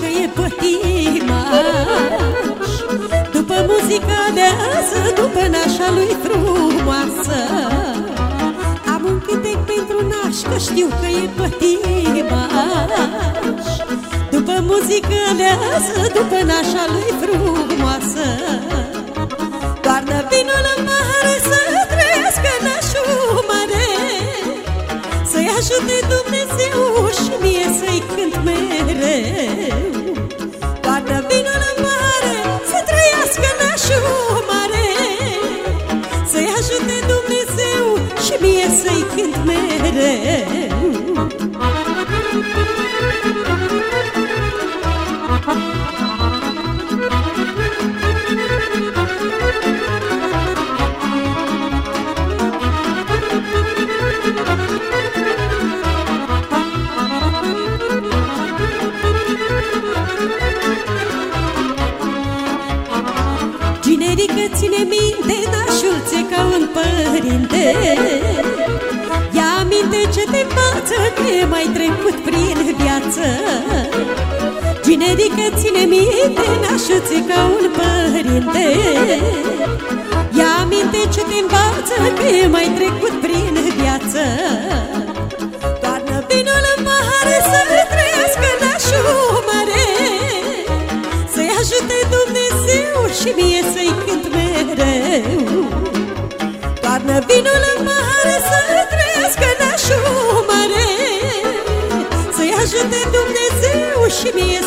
că e pătimaș. După muzica de azi, după nașa lui frumoasă Am un cântec pentru naș, că știu că e pătimaș. După muzica de azi, după nașa lui frumoasă Toarnă vinul în mare să trăiască nașul mare Să-i ajute Dumnezeu și mie să-i cânt mereu. Toată vinul în mare Să trăiască nașul mare. Să-i ajute Dumnezeu Și mie să-i cânt mereu Generică ține minte, nașul ți ca un părinte. Ia aminte ce te învață, că e mai trecut prin viață. Generică ține minte, nașul ți ca un părinte. Ia aminte ce te învață, că e mai trecut prin viață. Toarnă vinul în pahare să trăiască nașul mare Să-i ajute Dumnezeu și mie să-i Toarnă vinul în mare să trăiască nașul mare Să-i ajute Dumnezeu și mie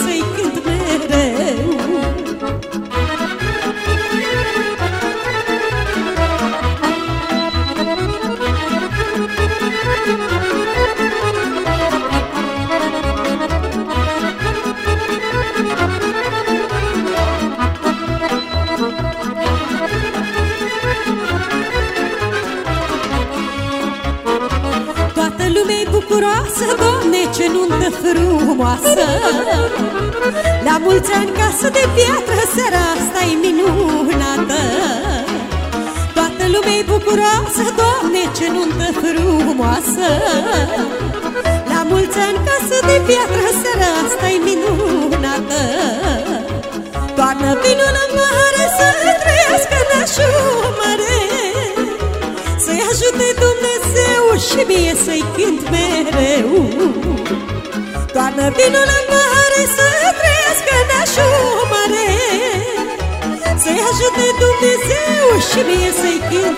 Toată lumea e bucuroasă, Doamne, ce nuntă frumoasă. La mulți ani casă de piatră, seara asta e minunată. Toată lumea e bucuroasă, Doamne, ce nuntă frumoasă. La mulți ani casă de piatră, seara asta e minunată. Toarnă vinul în mare să trăiască nașul mare Să-i ajute Dumnezeu și mie să-i cânt mereu. Toarnă vinul în mare să trăiască nașul mare Să-i ajute Dumnezeu și mie să-i cânt